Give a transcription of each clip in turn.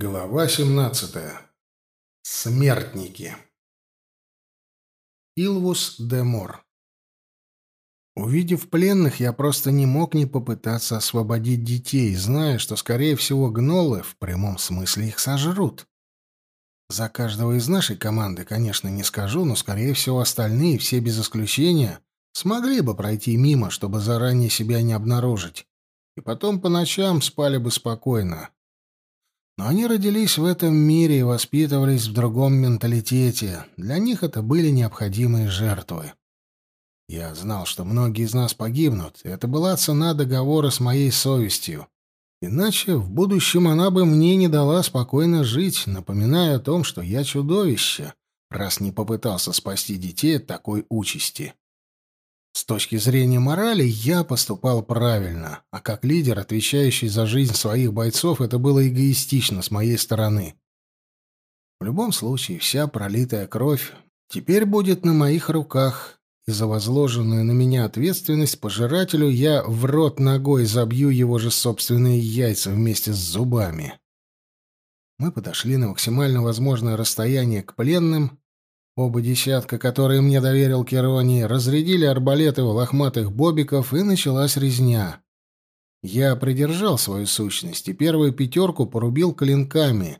Глава 17. Смертники. Илвус де Мор. Увидев пленных, я просто не мог не попытаться освободить детей, зная, что, скорее всего, гнолы в прямом смысле их сожрут. За каждого из нашей команды, конечно, не скажу, но, скорее всего, остальные, все без исключения, смогли бы пройти мимо, чтобы заранее себя не обнаружить, и потом по ночам спали бы спокойно. Но они родились в этом мире и воспитывались в другом менталитете. Для них это были необходимые жертвы. Я знал, что многие из нас погибнут, и это была цена договора с моей совестью. Иначе в будущем она бы мне не дала спокойно жить, напоминая о том, что я чудовище, раз не попытался спасти детей от такой участи. С точки зрения морали я поступал правильно, а как лидер, отвечающий за жизнь своих бойцов, это было эгоистично с моей стороны. В любом случае, вся пролитая кровь теперь будет на моих руках, и за возложенную на меня ответственность пожирателю я в рот ногой забью его же собственные яйца вместе с зубами. Мы подошли на максимально возможное расстояние к пленным Оба десятка, которые мне доверил Керони, разрядили арбалеты в лохматых бобиков, и началась резня. Я придержал свою сущность и первую пятерку порубил клинками.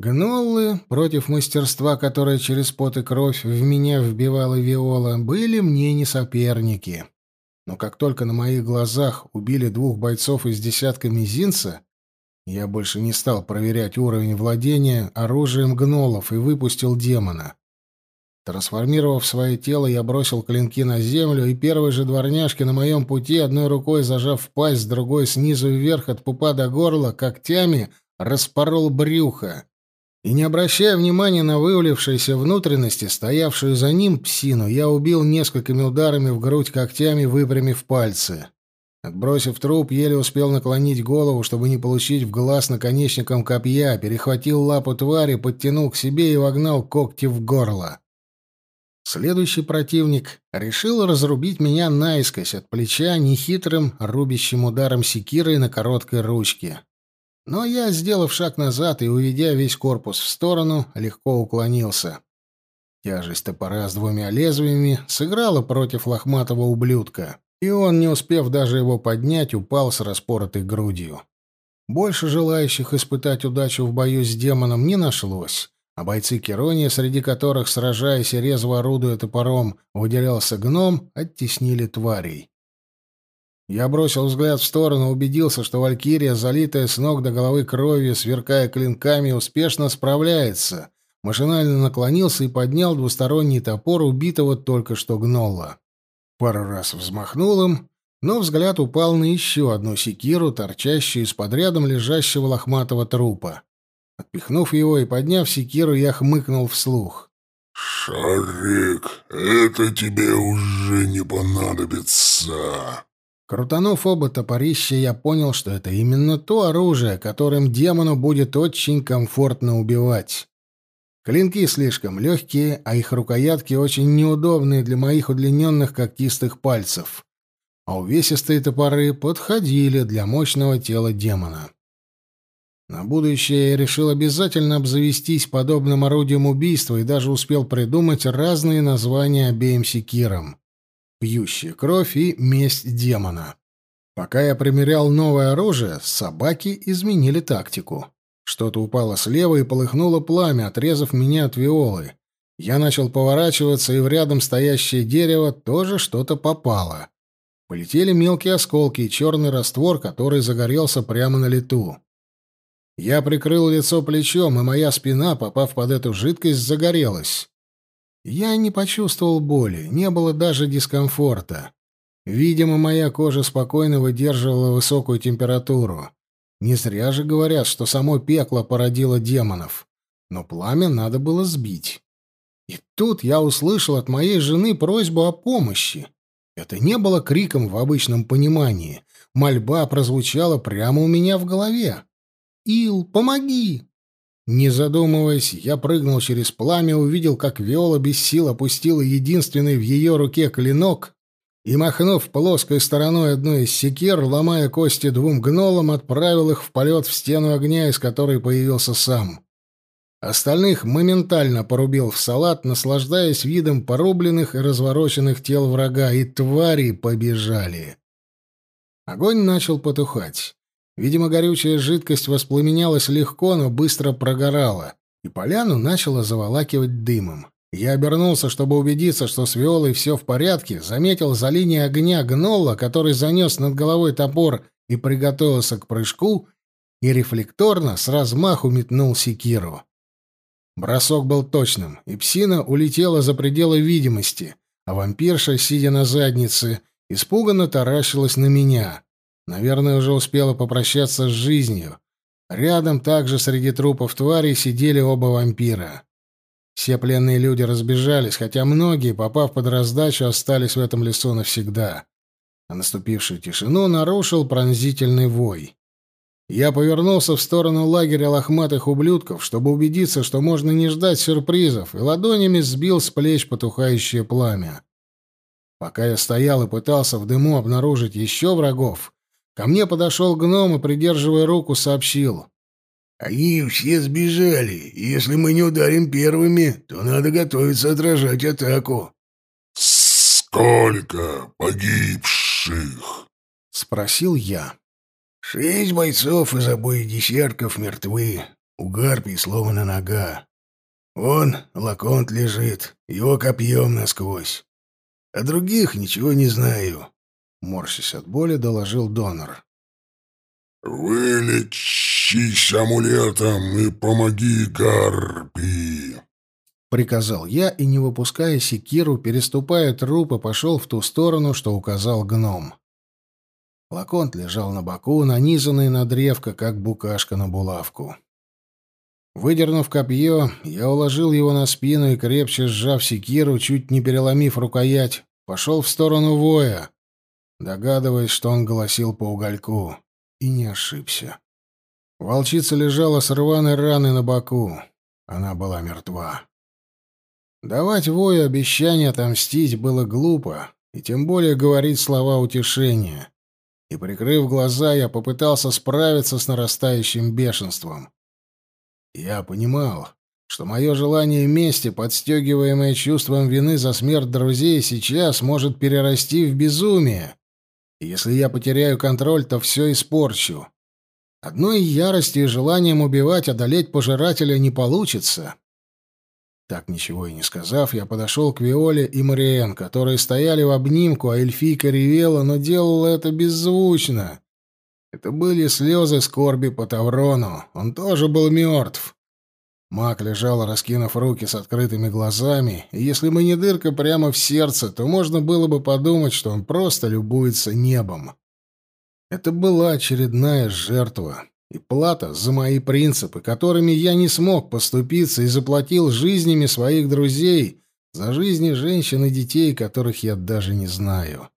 Гноллы, против мастерства, которое через пот и кровь в меня вбивала Виола, были мне не соперники. Но как только на моих глазах убили двух бойцов из десятка мизинца, я больше не стал проверять уровень владения оружием гнолов и выпустил демона. Трансформировав свое тело, я бросил клинки на землю, и первые же дворняжки на моем пути, одной рукой зажав пасть, другой снизу вверх от пупа до горла, когтями распорол брюхо. И не обращая внимания на вывалившиеся внутренности, стоявшую за ним псину, я убил несколькими ударами в грудь когтями, выпрямив пальцы. Отбросив труп, еле успел наклонить голову, чтобы не получить в глаз наконечником копья, перехватил лапу твари, подтянул к себе и вогнал когти в горло. Следующий противник решил разрубить меня наискось от плеча нехитрым рубящим ударом секирой на короткой ручке. Но я, сделав шаг назад и уведя весь корпус в сторону, легко уклонился. Тяжесть топора с двумя лезвиями сыграла против лохматого ублюдка, и он, не успев даже его поднять, упал с распоротой грудью. Больше желающих испытать удачу в бою с демоном не нашлось, а бойцы Керония, среди которых, сражаясь и резво орудуя топором, выделялся гном, оттеснили тварей. Я бросил взгляд в сторону, убедился, что Валькирия, залитая с ног до головы кровью, сверкая клинками, успешно справляется. Машинально наклонился и поднял двусторонний топор убитого только что гнола. Пару раз взмахнул им, но взгляд упал на еще одну секиру, торчащую из-под рядом лежащего лохматого трупа. Отпихнув его и подняв секиру, я хмыкнул вслух. «Шарик, это тебе уже не понадобится». Крутанув оба топорища, я понял, что это именно то оружие, которым демону будет очень комфортно убивать. Клинки слишком легкие, а их рукоятки очень неудобные для моих удлиненных когтистых пальцев. А увесистые топоры подходили для мощного тела демона. На будущее я решил обязательно обзавестись подобным орудием убийства и даже успел придумать разные названия обеим секирам. «Пьющая кровь» и «Месть демона». Пока я примерял новое оружие, собаки изменили тактику. Что-то упало слева и полыхнуло пламя, отрезав меня от виолы. Я начал поворачиваться, и в рядом стоящее дерево тоже что-то попало. Полетели мелкие осколки и черный раствор, который загорелся прямо на лету. Я прикрыл лицо плечом, и моя спина, попав под эту жидкость, загорелась. Я не почувствовал боли, не было даже дискомфорта. Видимо, моя кожа спокойно выдерживала высокую температуру. Не зря же говорят, что само пекло породило демонов. Но пламя надо было сбить. И тут я услышал от моей жены просьбу о помощи. Это не было криком в обычном понимании. Мольба прозвучала прямо у меня в голове. Ил, помоги!» Не задумываясь, я прыгнул через пламя, увидел, как Виола без сил опустила единственный в ее руке клинок и, махнув плоской стороной одной из секир, ломая кости двум гнолам, отправил их в полет в стену огня, из которой появился сам. Остальных моментально порубил в салат, наслаждаясь видом порубленных и развороченных тел врага, и твари побежали. Огонь начал потухать. Видимо, горючая жидкость воспламенялась легко, но быстро прогорала, и поляну начало заволакивать дымом. Я обернулся, чтобы убедиться, что с Виолой все в порядке, заметил за линией огня гнола, который занес над головой топор и приготовился к прыжку, и рефлекторно с размаху метнул секиру. Бросок был точным, и псина улетела за пределы видимости, а вампирша, сидя на заднице, испуганно таращилась на меня. Наверное, уже успела попрощаться с жизнью. Рядом также среди трупов тварей сидели оба вампира. Все пленные люди разбежались, хотя многие, попав под раздачу, остались в этом лесу навсегда. А наступившую тишину нарушил пронзительный вой. Я повернулся в сторону лагеря лохматых ублюдков, чтобы убедиться, что можно не ждать сюрпризов, и ладонями сбил с плеч потухающее пламя. Пока я стоял и пытался в дыму обнаружить еще врагов, ко мне подошел гном и, придерживая руку, сообщил. Они все сбежали, и если мы не ударим первыми, то надо готовиться отражать атаку. «Сколько погибших?» — спросил я. «Шесть бойцов из обоих десятков мертвы. У гарпий сломана нога. Он, Лаконт, лежит, его копьем насквозь. О других ничего не знаю», — морщась от боли, доложил донор. «Вылечь Лечись амулетом и помоги Гарпи!» Приказал я и, не выпуская секиру, переступая трупы, пошел в ту сторону, что указал гном. Лаконт лежал на боку, нанизанный на древко, как букашка на булавку. Выдернув копье, я уложил его на спину и, крепче сжав секиру, чуть не переломив рукоять, пошел в сторону воя, догадываясь, что он голосил по угольку, и не ошибся. Волчица лежала с рваной раной на боку. Она была мертва. Давать вою обещание отомстить было глупо, и тем более говорить слова утешения. И, прикрыв глаза, я попытался справиться с нарастающим бешенством. Я понимал, что мое желание мести, подстегиваемое чувством вины за смерть друзей, сейчас может перерасти в безумие. Если я потеряю контроль, то все испорчу. Одной яростью и желанием убивать, одолеть пожирателя не получится. Так ничего и не сказав, я подошел к Виоле и Мариен, которые стояли в обнимку, а эльфийка ревела, но делала это беззвучно. Это были слезы скорби по Таврону. Он тоже был мертв. Маг лежал, раскинув руки с открытыми глазами, и если бы не дырка прямо в сердце, то можно было бы подумать, что он просто любуется небом. Это была очередная жертва и плата за мои принципы, которыми я не смог поступиться и заплатил жизнями своих друзей за жизни женщин и детей, которых я даже не знаю.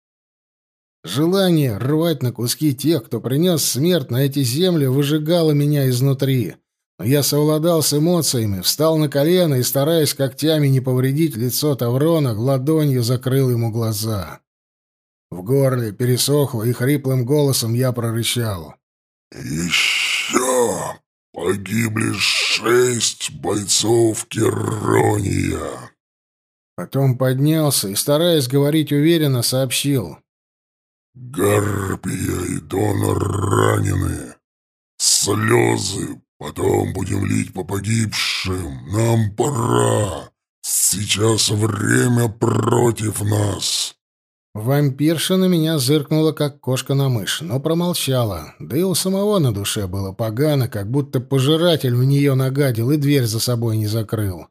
Желание рвать на куски тех, кто принес смерть на эти земли, выжигало меня изнутри. Я совладал с эмоциями, встал на колено и, стараясь когтями не повредить лицо Таврона, ладонью закрыл ему глаза. В горле пересохло, и хриплым голосом я прорычал. «Еще погибли шесть бойцов Керония». Потом поднялся и, стараясь говорить уверенно, сообщил. «Гарпия и Донор ранены. Слезы потом будем лить по погибшим. Нам пора. Сейчас время против нас». Вампирша на меня зыркнула, как кошка на мышь, но промолчала. Да и у самого на душе было погано, как будто пожиратель в нее нагадил и дверь за собой не закрыл.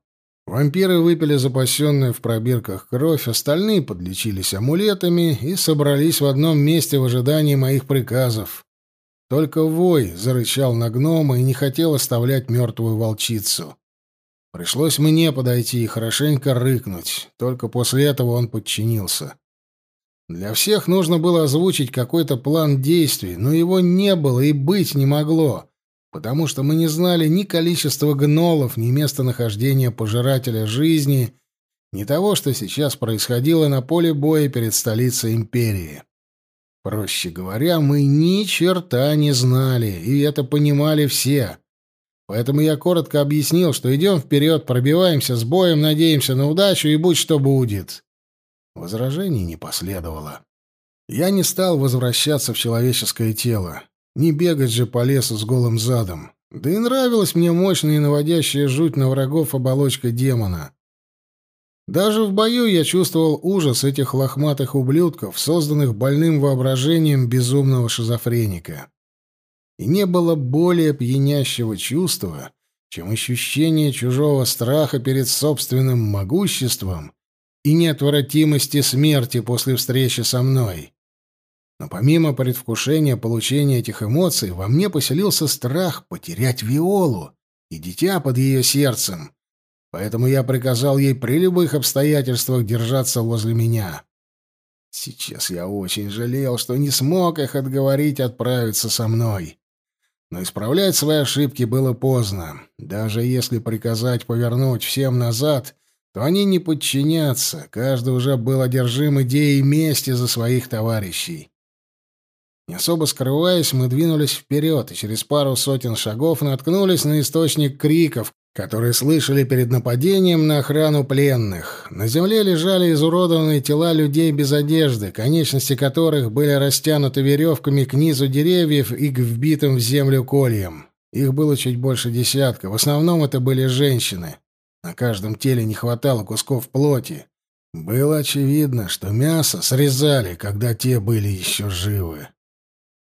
Вампиры выпили запасенную в пробирках кровь, остальные подлечились амулетами и собрались в одном месте в ожидании моих приказов. Только вой зарычал на гнома и не хотел оставлять мертвую волчицу. Пришлось мне подойти и хорошенько рыкнуть. Только после этого он подчинился. Для всех нужно было озвучить какой-то план действий, но его не было и быть не могло, потому что мы не знали ни количества гнолов, ни местонахождения пожирателя жизни, ни того, что сейчас происходило на поле боя перед столицей империи. Проще говоря, мы ни черта не знали, и это понимали все. Поэтому я коротко объяснил, что идем вперед, пробиваемся с боем, надеемся на удачу и будь что будет. Возражений не последовало. Я не стал возвращаться в человеческое тело. Не бегать же по лесу с голым задом. Да и нравилась мне мощная и наводящая жуть на врагов оболочка демона. Даже в бою я чувствовал ужас этих лохматых ублюдков, созданных больным воображением безумного шизофреника. И не было более пьянящего чувства, чем ощущение чужого страха перед собственным могуществом и неотвратимости смерти после встречи со мной. Но помимо предвкушения получения этих эмоций, во мне поселился страх потерять Виолу и дитя под ее сердцем, Поэтому я приказал ей при любых обстоятельствах держаться возле меня. Сейчас я очень жалел, что не смог их отговорить отправиться со мной. Но исправлять свои ошибки было поздно. Даже если приказать повернуть всем назад, то они не подчинятся. Каждый уже был одержим идеей мести за своих товарищей. Не особо скрываясь, мы двинулись вперед и через пару сотен шагов наткнулись на источник криков, которые слышали перед нападением на охрану пленных. На земле лежали изуродованные тела людей без одежды, конечности которых были растянуты веревками к низу деревьев и к вбитым в землю кольям. Их было чуть больше десятка. В основном это были женщины. На каждом теле не хватало кусков плоти. Было очевидно, что мясо срезали, когда те были еще живы.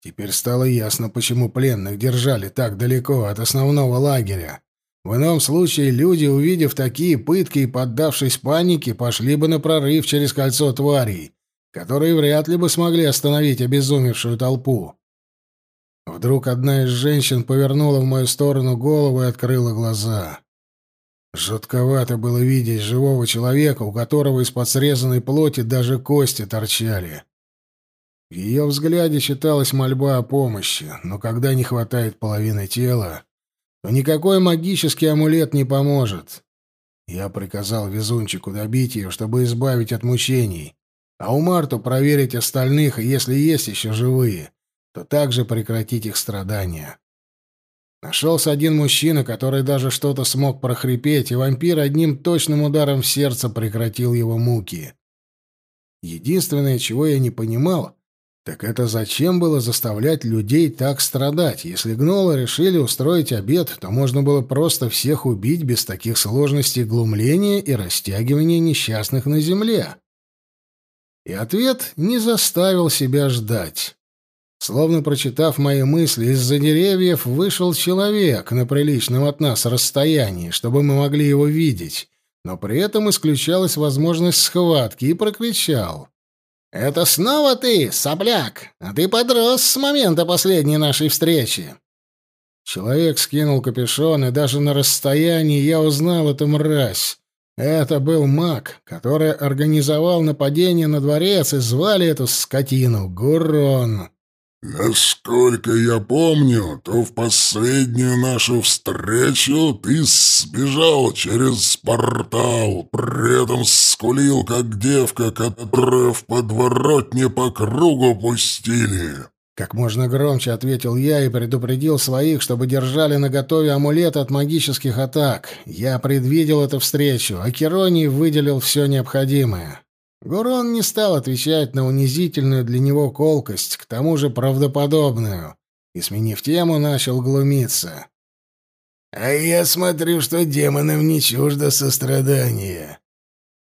Теперь стало ясно, почему пленных держали так далеко от основного лагеря. В ином случае люди, увидев такие пытки и поддавшись панике, пошли бы на прорыв через кольцо тварей, которые вряд ли бы смогли остановить обезумевшую толпу. Вдруг одна из женщин повернула в мою сторону голову и открыла глаза. Жутковато было видеть живого человека, у которого из-под срезанной плоти даже кости торчали. В ее взгляде читалась мольба о помощи, но когда не хватает половины тела, то никакой магический амулет не поможет. Я приказал везунчику добить ее, чтобы избавить от мучений, а у Марту проверить остальных, если есть еще живые, то также прекратить их страдания. Нашелся один мужчина, который даже что-то смог прохрипеть, и вампир одним точным ударом в сердце прекратил его муки. Единственное, чего я не понимал, так это зачем было заставлять людей так страдать? Если гнолы решили устроить обед, то можно было просто всех убить без таких сложностей глумления и растягивания несчастных на земле. И ответ не заставил себя ждать. Словно прочитав мои мысли, из-за деревьев вышел человек на приличном от нас расстоянии, чтобы мы могли его видеть, но при этом исключалась возможность схватки, и прокричал. «Это снова ты, сопляк? А ты подрос с момента последней нашей встречи!» Человек скинул капюшон, и даже на расстоянии я узнал эту мразь. Это был маг, который организовал нападение на дворец, и звали эту скотину Гурон. «Насколько я помню, то в последнюю нашу встречу ты сбежал через портал, при этом скулил, как девка, которую в подворотне по кругу пустили». Как можно громче ответил я и предупредил своих, чтобы держали наготове амулет от магических атак. Я предвидел эту встречу, а Кероний выделил все необходимое. Гурон не стал отвечать на унизительную для него колкость, к тому же правдоподобную, и, сменив тему, начал глумиться. «А я смотрю, что демонам не чуждо сострадания.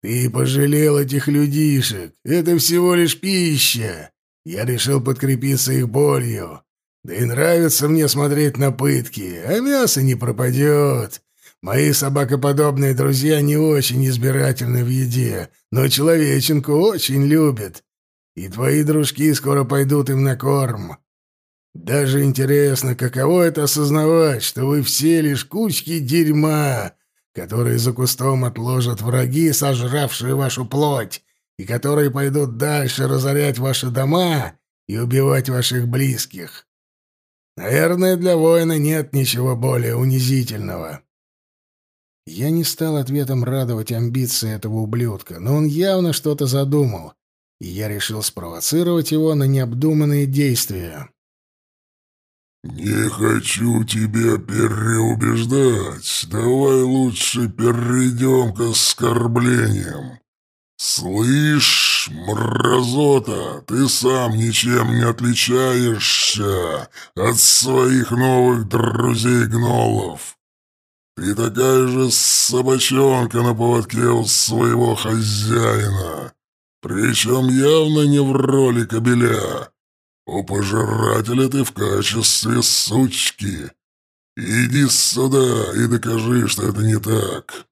Ты пожалел этих людишек. Это всего лишь пища. Я решил подкрепиться их болью. Да и нравится мне смотреть на пытки, а мясо не пропадет. Мои собакоподобные друзья не очень избирательны в еде, но человеченку очень любят. И твои дружки скоро пойдут им на корм. Даже интересно, каково это осознавать, что вы все лишь кучки дерьма, которые за кустом отложат враги, сожравшие вашу плоть, и которые пойдут дальше разорять ваши дома и убивать ваших близких. Наверное, для воина нет ничего более унизительного. Я не стал ответом радовать амбиции этого ублюдка, но он явно что-то задумал, и я решил спровоцировать его на необдуманные действия. «Не хочу тебя переубеждать. Давай лучше перейдем к оскорблениям. Слышь, мразота, ты сам ничем не отличаешься от своих новых друзей-гнолов. Ты такая же собачонка на поводке у своего хозяина, причем явно не в роли кобеля». «У пожирателя ты в качестве сучки. Иди сюда и докажи, что это не так».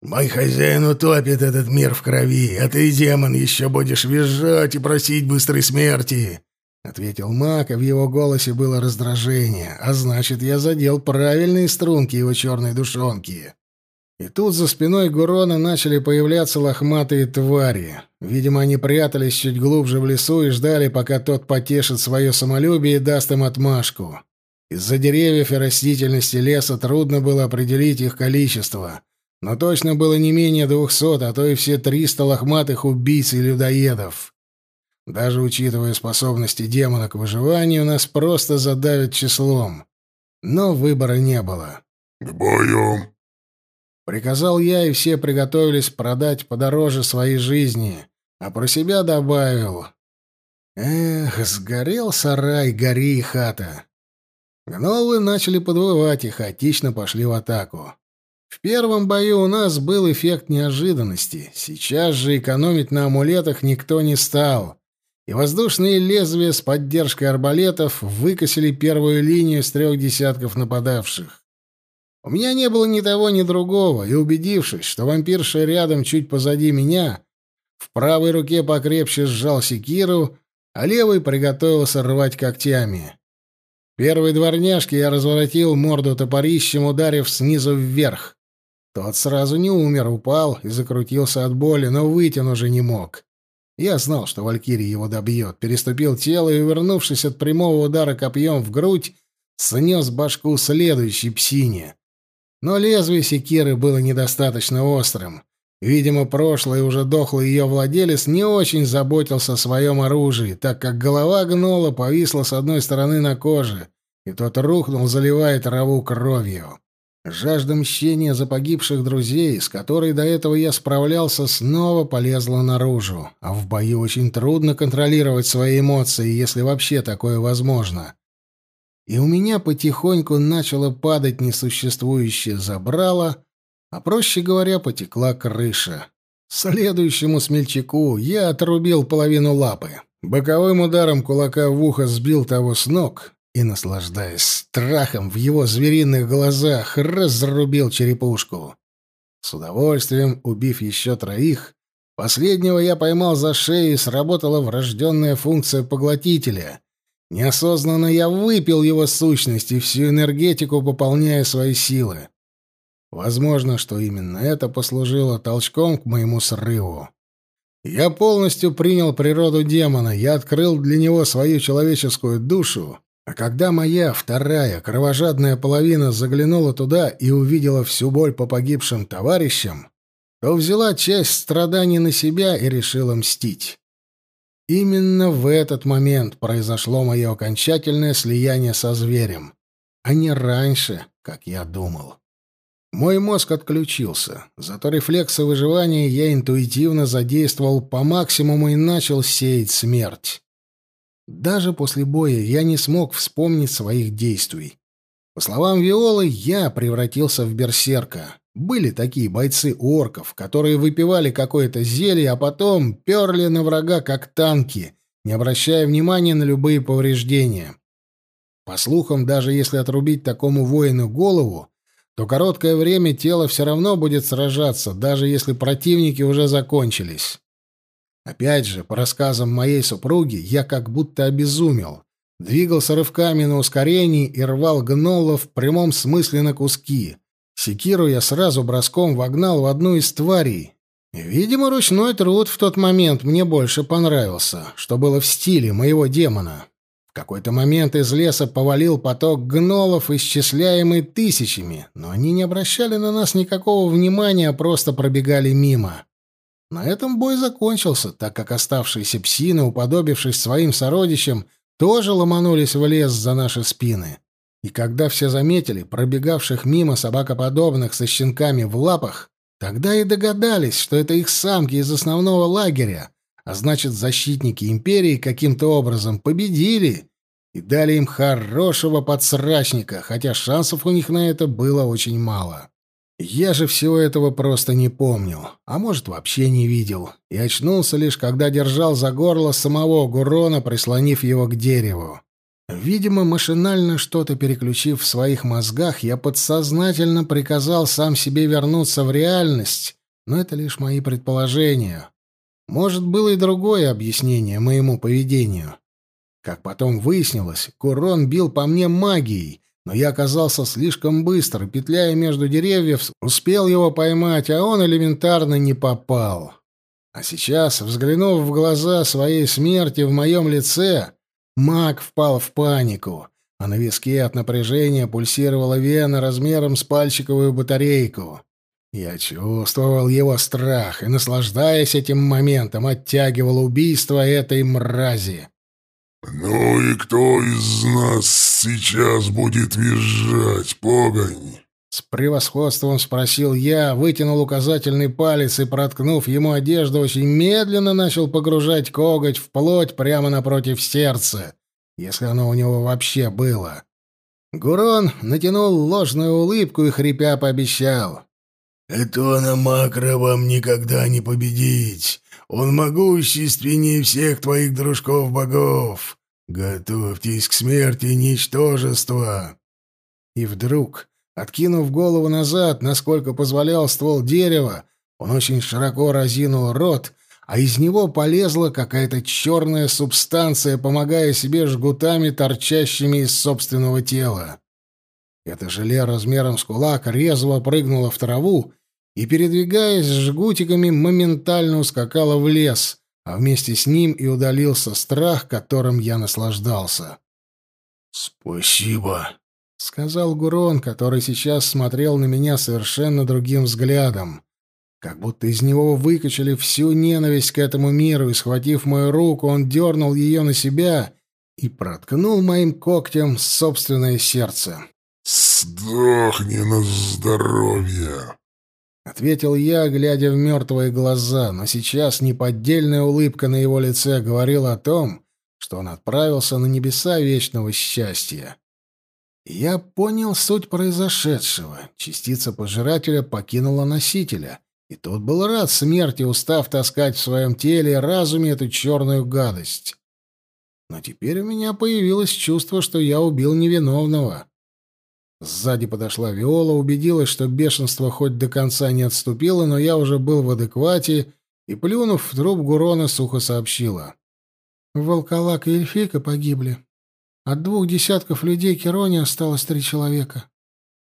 «Мой хозяин утопит этот мир в крови, а ты, демон, еще будешь визжать и просить быстрой смерти!» — ответил маг, и в его голосе было раздражение, а значит, я задел правильные струнки его черной душонки. И тут за спиной Гурона начали появляться лохматые твари. Видимо, они прятались чуть глубже в лесу и ждали, пока тот потешит свое самолюбие и даст им отмашку. Из-за деревьев и растительности леса трудно было определить их количество, но точно было не менее двухсот, а то и все триста лохматых убийц и людоедов. Даже учитывая способности демона к выживанию, нас просто задавят числом. Но выбора не было. «К бою!» Приказал я, и все приготовились продать подороже своей жизни, а про себя добавил. Эх, сгорел сарай, гори и хата. Гнолы начали подвывать и хаотично пошли в атаку. В первом бою у нас был эффект неожиданности. Сейчас же экономить на амулетах никто не стал. И воздушные лезвия с поддержкой арбалетов выкосили первую линию с трех десятков нападавших. У меня не было ни того, ни другого, и убедившись, что вампирша рядом чуть позади меня, в правой руке покрепче сжал секиру, а левой приготовился рвать когтями. Первой дворняжке я разворотил морду топорищем, ударив снизу вверх. Тот сразу не умер, упал и закрутился от боли, но вытян уже не мог. Я знал, что Валькирия его добьет, переступил тело и, вернувшись от прямого удара копьем в грудь, снес башку следующей псине. Но лезвие секиры было недостаточно острым. Видимо, прошлый уже дохлый ее владелец не очень заботился о своем оружии, так как голова гнола повисла с одной стороны на коже, и тот рухнул, заливая траву кровью. Жажда мщения за погибших друзей, с которой до этого я справлялся, снова полезла наружу, а в бою очень трудно контролировать свои эмоции, если вообще такое возможно и у меня потихоньку начало падать несуществующее забрало, а, проще говоря, потекла крыша. Следующему смельчаку я отрубил половину лапы. Боковым ударом кулака в ухо сбил того с ног и, наслаждаясь страхом в его звериных глазах, разрубил черепушку. С удовольствием, убив еще троих, последнего я поймал за шею и сработала врожденная функция поглотителя — Неосознанно я выпил его сущность и всю энергетику, пополняя свои силы. Возможно, что именно это послужило толчком к моему срыву. Я полностью принял природу демона, я открыл для него свою человеческую душу, а когда моя вторая кровожадная половина заглянула туда и увидела всю боль по погибшим товарищам, то взяла часть страданий на себя и решила мстить. Именно в этот момент произошло мое окончательное слияние со зверем, а не раньше, как я думал. Мой мозг отключился, зато рефлексы выживания я интуитивно задействовал по максимуму и начал сеять смерть. Даже после боя я не смог вспомнить своих действий. По словам Виолы, я превратился в берсерка. Были такие бойцы орков, которые выпивали какое-то зелье, а потом перли на врага как танки, не обращая внимания на любые повреждения. По слухам, даже если отрубить такому воину голову, то короткое время тело все равно будет сражаться, даже если противники уже закончились. Опять же, по рассказам моей супруги, я как будто обезумел. Двигался рывками на ускорении и рвал гнолов в прямом смысле на куски — Секиру я сразу броском вогнал в одну из тварей. Видимо, ручной труд в тот момент мне больше понравился, что было в стиле моего демона. В какой-то момент из леса повалил поток гнолов, исчисляемый тысячами, но они не обращали на нас никакого внимания, просто пробегали мимо. На этом бой закончился, так как оставшиеся псины, уподобившись своим сородичам, тоже ломанулись в лес за наши спины. И когда все заметили пробегавших мимо собакоподобных со щенками в лапах, тогда и догадались, что это их самки из основного лагеря, а значит, защитники империи каким-то образом победили и дали им хорошего подсрачника, хотя шансов у них на это было очень мало. Я же всего этого просто не помнил, а может, вообще не видел, и очнулся лишь, когда держал за горло самого Гурона, прислонив его к дереву. Видимо, машинально что-то переключив в своих мозгах, я подсознательно приказал сам себе вернуться в реальность, но это лишь мои предположения. Может, было и другое объяснение моему поведению. Как потом выяснилось, Курон бил по мне магией, но я оказался слишком быстро, петляя между деревьев, успел его поймать, а он элементарно не попал. А сейчас, взглянув в глаза своей смерти в моем лице, маг впал в панику, а на виске от напряжения пульсировала вена размером с пальчиковую батарейку. Я чувствовал его страх и, наслаждаясь этим моментом, оттягивал убийство этой мрази. «Ну и кто из нас сейчас будет визжать, погонь?» С превосходством спросил я, вытянул указательный палец и, проткнув ему одежду, очень медленно начал погружать коготь в плоть прямо напротив сердца, если оно у него вообще было. Гурон натянул ложную улыбку и, хрипя, пообещал. «Этона Макро вам никогда не победить. Он могущественнее всех твоих дружков-богов. Готовьтесь к смерти, ничтожество!» И вдруг, откинув голову назад, насколько позволял ствол дерева, он очень широко разинул рот, а из него полезла какая-то черная субстанция, помогая себе жгутами, торчащими из собственного тела. Это желе размером с кулак резво прыгнуло в траву и, передвигаясь жгутиками, моментально ускакало в лес, а вместе с ним и удалился страх, которым я наслаждался. «Спасибо», — сказал Гурон, который сейчас смотрел на меня совершенно другим взглядом. Как будто из него выкачали всю ненависть к этому миру, и, схватив мою руку, он дернул ее на себя и проткнул моим когтем собственное сердце. «Сдохни на здоровье!» — ответил я, глядя в мертвые глаза, но сейчас неподдельная улыбка на его лице говорила о том, что он отправился на небеса вечного счастья. Я понял суть произошедшего. Частица пожирателя покинула носителя, и тот был рад смерти, устав таскать в своем теле и разуме эту черную гадость. Но теперь у меня появилось чувство, что я убил невиновного. Сзади подошла Виола, убедилась, что бешенство хоть до конца не отступило, но я уже был в адеквате, и, плюнув в труп Гурона, сухо сообщила. Волколак и Эльфика погибли. От двух десятков людей Керони осталось три человека.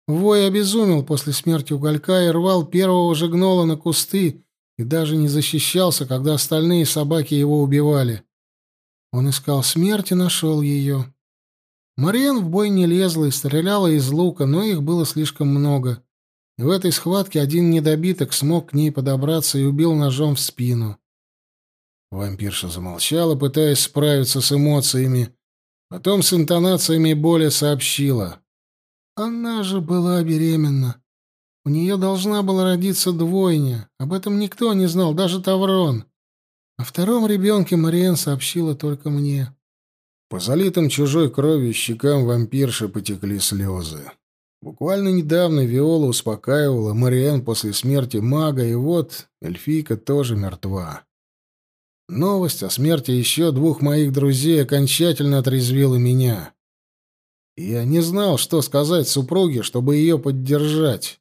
Вой обезумел после смерти уголька и рвал первого же гнола на кусты и даже не защищался, когда остальные собаки его убивали. Он искал смерть и нашел ее. Мариен в бой не лезла и стреляла из лука, но их было слишком много. В этой схватке один недобиток смог к ней подобраться и убил ножом в спину. Вампирша замолчала, пытаясь справиться с эмоциями. Потом с интонациями боли сообщила. Она же была беременна. У нее должна была родиться двойня. Об этом никто не знал, даже Таврон. О втором ребенке Мариен сообщила только мне. По залитым чужой кровью щекам вампирши потекли слезы. Буквально недавно Виола успокаивала Мариэн после смерти мага, и вот эльфийка тоже мертва. Новость о смерти еще двух моих друзей окончательно отрезвила меня. Я не знал, что сказать супруге, чтобы ее поддержать.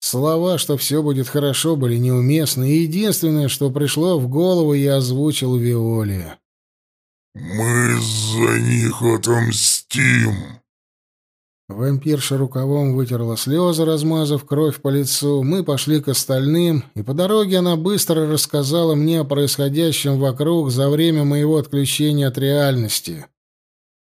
Слова, что все будет хорошо, были неуместны, и единственное, что пришло в голову, я озвучил Виоле. «Мы за них отомстим!» Вампирша рукавом вытерла слезы, размазав кровь по лицу. Мы пошли к остальным, и по дороге она быстро рассказала мне о происходящем вокруг за время моего отключения от реальности.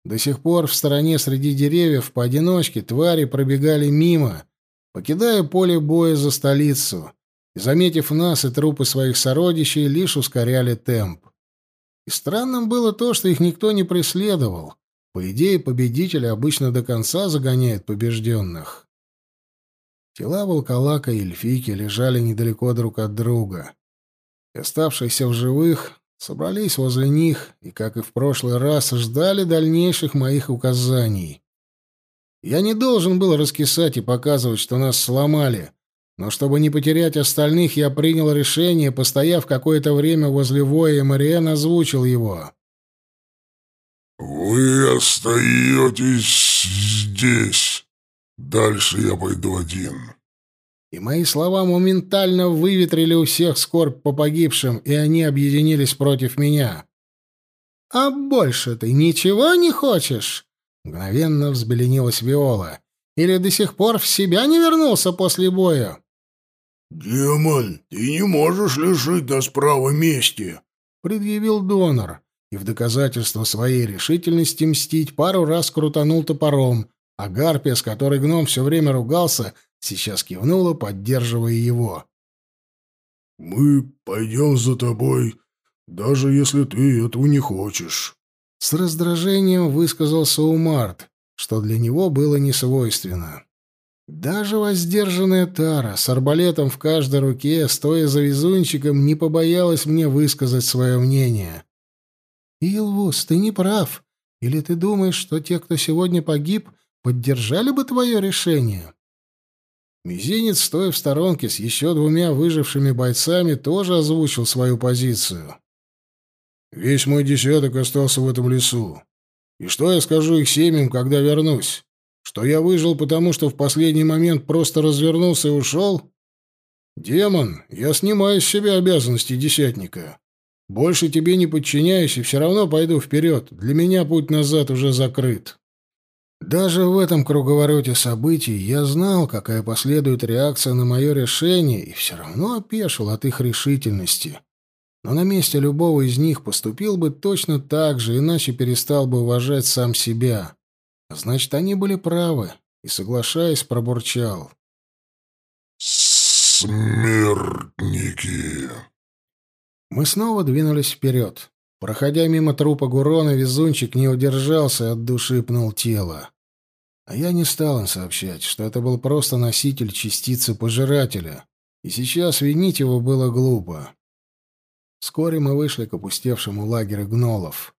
До сих пор в стороне среди деревьев поодиночке твари пробегали мимо, покидая поле боя за столицу, и, заметив нас и трупы своих сородичей, лишь ускоряли темп. И странным было то, что их никто не преследовал. По идее, победители обычно до конца загоняют побежденных. Тела волколака и эльфики лежали недалеко друг от друга. И оставшиеся в живых собрались возле них и, как и в прошлый раз, ждали дальнейших моих указаний. Я не должен был раскисать и показывать, что нас сломали, но чтобы не потерять остальных, я принял решение, постояв какое-то время возле воя, Мариэн озвучил его. «Вы остаетесь здесь. Дальше я пойду один и мои слова моментально выветрили у всех скорбь по погибшим, и они объединились против меня. «А больше ты ничего не хочешь?» — мгновенно взбеленилась Виола. «Или до сих пор в себя не вернулся после боя?» «Демон, ты не можешь лишить нас права мести», — предъявил донор, и в доказательство своей решительности мстить пару раз крутанул топором, а Гарпия, с которой гном все время ругался, — Сейчас кивнула, поддерживая его. «Мы пойдем за тобой, даже если ты этого не хочешь». С раздражением высказался Умарт, что для него было несвойственно. Даже воздержанная Тара с арбалетом в каждой руке, стоя за везунчиком, не побоялась мне высказать свое мнение. «Илвус, ты не прав. Или ты думаешь, что те, кто сегодня погиб, поддержали бы твое решение?» Мизинец, стоя в сторонке с еще двумя выжившими бойцами, тоже озвучил свою позицию. «Весь мой десяток остался в этом лесу. И что я скажу их семьям, когда вернусь? Что я выжил, потому что в последний момент просто развернулся и ушел? Демон, я снимаю с себя обязанности десятника. Больше тебе не подчиняюсь и все равно пойду вперед. Для меня путь назад уже закрыт». Даже в этом круговороте событий я знал, какая последует реакция на мое решение, и все равно опешил от их решительности. Но на месте любого из них поступил бы точно так же, иначе перестал бы уважать сам себя. Значит, они были правы, и, соглашаясь, пробурчал. «Смертники!» Мы снова двинулись вперед. Проходя мимо трупа Гурона, везунчик не удержался и от души пнул тело. А я не стал им сообщать, что это был просто носитель частицы пожирателя, и сейчас винить его было глупо. Вскоре мы вышли к опустевшему лагерю гнолов.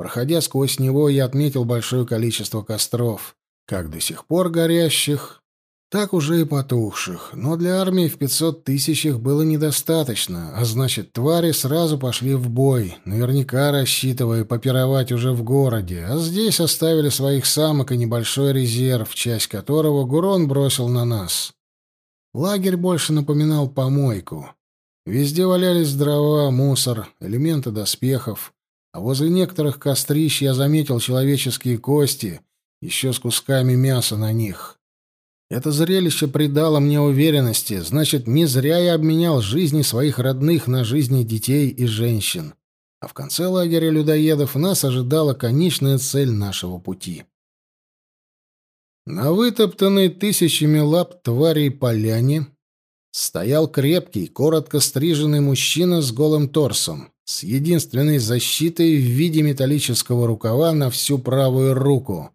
Проходя сквозь него, я отметил большое количество костров, как до сих пор горящих, так уже и потухших, но для армии в пятьсот тысяч их было недостаточно, а значит, твари сразу пошли в бой, наверняка рассчитывая попировать уже в городе, а здесь оставили своих самок и небольшой резерв, часть которого Гурон бросил на нас. Лагерь больше напоминал помойку. Везде валялись дрова, мусор, элементы доспехов, а возле некоторых кострищ я заметил человеческие кости, еще с кусками мяса на них. Это зрелище придало мне уверенности, значит, не зря я обменял жизни своих родных на жизни детей и женщин. А в конце лагеря людоедов нас ожидала конечная цель нашего пути. На вытоптанной тысячами лап тварей поляне стоял крепкий, коротко стриженный мужчина с голым торсом, с единственной защитой в виде металлического рукава на всю правую руку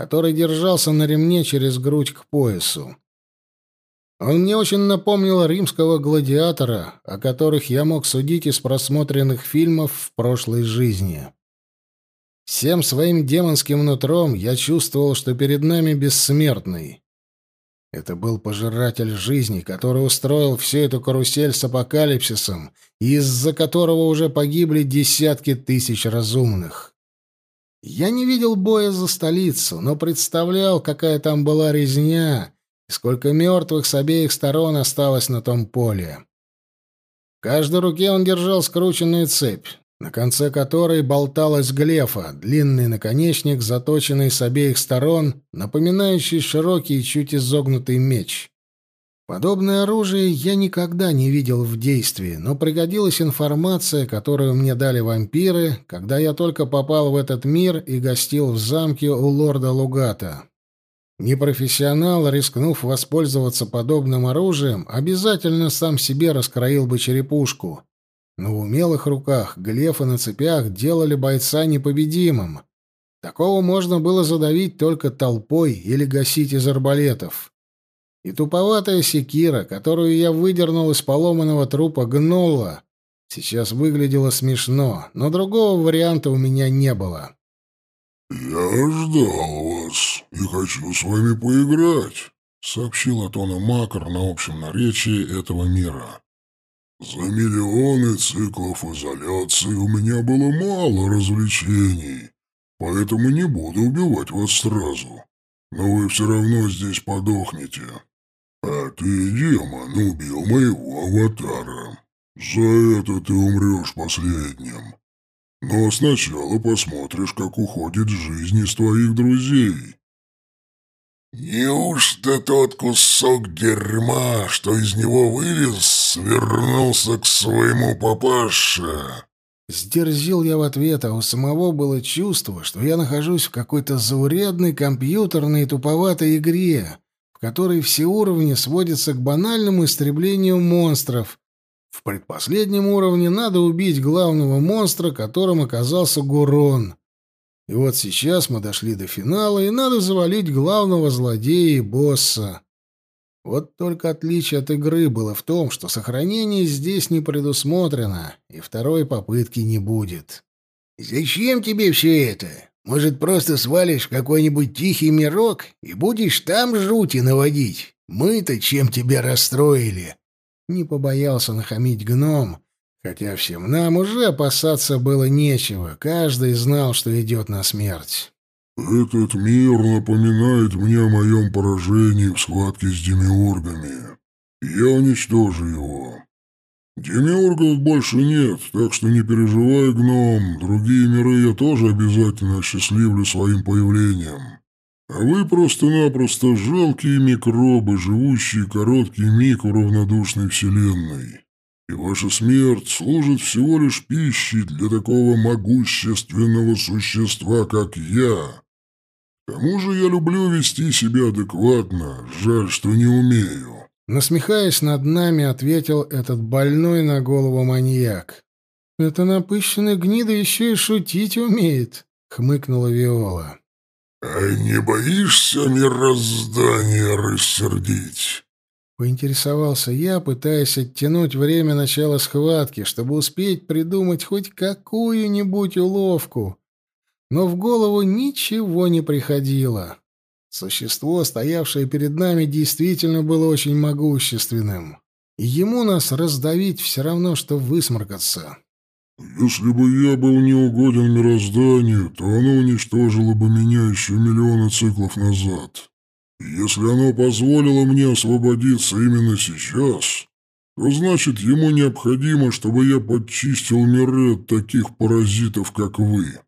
который держался на ремне через грудь к поясу. Он мне очень напомнил римского гладиатора, о которых я мог судить из просмотренных фильмов в прошлой жизни. Всем своим демонским нутром я чувствовал, что перед нами бессмертный. Это был пожиратель жизни, который устроил всю эту карусель с апокалипсисом, из-за которого уже погибли десятки тысяч разумных. Я не видел боя за столицу, но представлял, какая там была резня и сколько мертвых с обеих сторон осталось на том поле. В каждой руке он держал скрученную цепь, на конце которой болталась глефа, длинный наконечник, заточенный с обеих сторон, напоминающий широкий, чуть изогнутый меч. Подобное оружие я никогда не видел в действии, но пригодилась информация, которую мне дали вампиры, когда я только попал в этот мир и гостил в замке у лорда Лугата. Непрофессионал, рискнув воспользоваться подобным оружием, обязательно сам себе раскроил бы черепушку. В умелых руках глефы на цепях делали бойца непобедимым. Такого можно было задавить только толпой или гасить из арбалетов. И туповатая секира, которую я выдернул из поломанного трупа гнола, сейчас выглядела смешно, но другого варианта у меня не было. «Я ждал вас и хочу с вами поиграть», — сообщил Атона Макар на общем наречии этого мира. «За миллионы циклов изоляции у меня было мало развлечений, поэтому не буду убивать вас сразу. Но вы все равно здесь подохнете. «А ты, демон, убил моего аватара. За это ты умрешь последним. Но сначала посмотришь, как уходит жизнь из твоих друзей». «Неужто тот кусок дерьма, что из него вылез, вернулся к своему папаше?» Сдерзил я в ответ, а у самого было чувство, что я нахожусь в какой-то заурядной компьютерной туповатой игре, в которой все уровни сводятся к банальному истреблению монстров. В предпоследнем уровне надо убить главного монстра, которым оказался Гурон. И вот сейчас мы дошли до финала, и надо завалить главного злодея и босса. Вот только отличие от игры было в том, что сохранение здесь не предусмотрено, и второй попытки не будет. «Зачем тебе все это?» Может, просто свалишь в какой-нибудь тихий мирок и будешь там жути наводить? Мы-то чем тебя расстроили?» Не побоялся нахамить гном, хотя всем нам уже опасаться было нечего. Каждый знал, что идет на смерть. «Этот мир напоминает мне о моем поражении в схватке с демиургами. Я уничтожу его. «Демиургов больше нет, так что не переживай, гном. Другие миры я тоже обязательно осчастливлю своим появлением. А вы просто-напросто жалкие микробы, живущие короткий миг в равнодушной вселенной. И ваша смерть служит всего лишь пищей для такого могущественного существа, как я. К тому же я люблю вести себя адекватно, жаль, что не умею». Насмехаясь над нами, ответил этот больной на голову маньяк. «Это напыщенная гнида еще и шутить умеет», — хмыкнула Виола. «А не боишься мироздание рассердить?» Поинтересовался я, пытаясь оттянуть время начала схватки, чтобы успеть придумать хоть какую-нибудь уловку. Но в голову ничего не приходило. Существо, стоявшее перед нами, действительно было очень могущественным. И ему нас раздавить все равно, что высморкаться. «Если бы я был неугоден мирозданию, то оно уничтожило бы меня еще миллионы циклов назад. Если оно позволило мне освободиться именно сейчас, то значит ему необходимо, чтобы я подчистил миры от таких паразитов, как вы»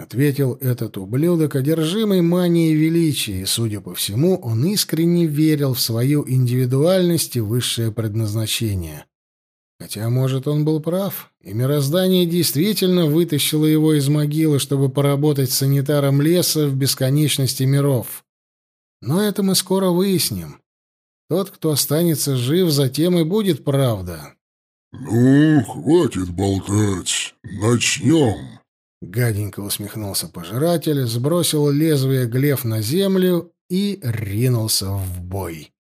ответил этот ублюдок, одержимый манией величия, и, судя по всему, он искренне верил в свою индивидуальность и высшее предназначение. Хотя, может, он был прав, и мироздание действительно вытащило его из могилы, чтобы поработать санитаром леса в бесконечности миров. Но это мы скоро выясним. Тот, кто останется жив, затем и будет правда. «Ну, хватит болтать. Начнем!» Гаденько усмехнулся пожиратель, сбросил лезвие глеф на землю и ринулся в бой.